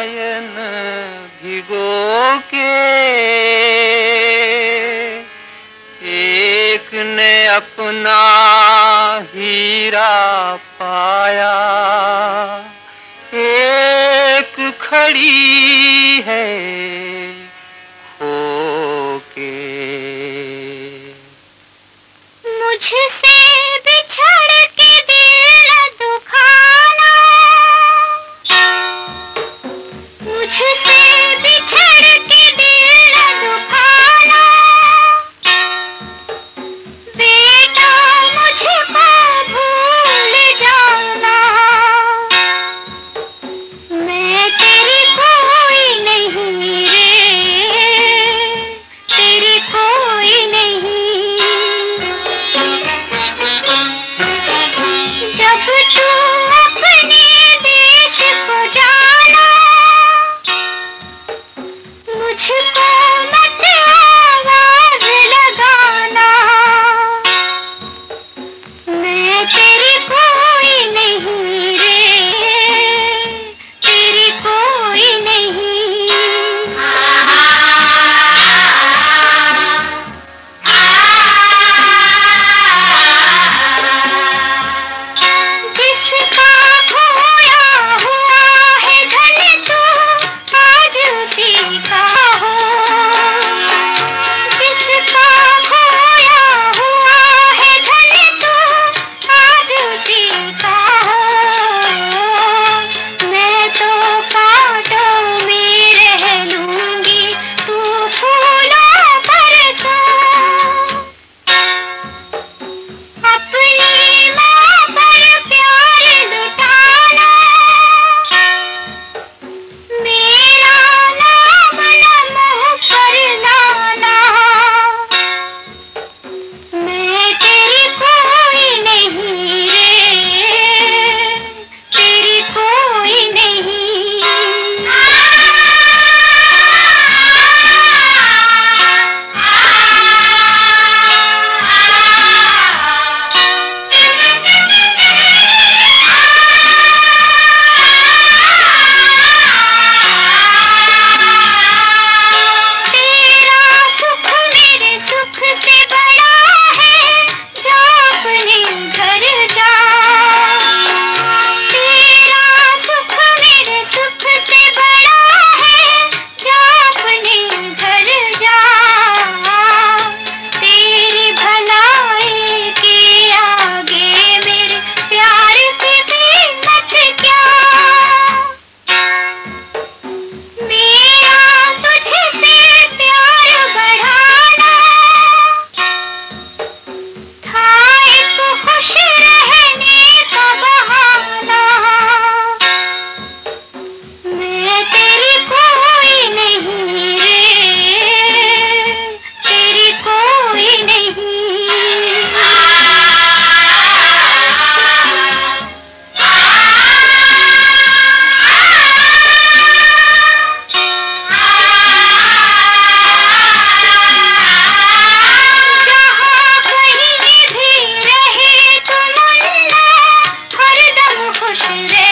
नयन भिगो के। एक ने अपना हीरा पाया। एक खड़ी है खो के मुझसे बिछड़ Twist see I'm not should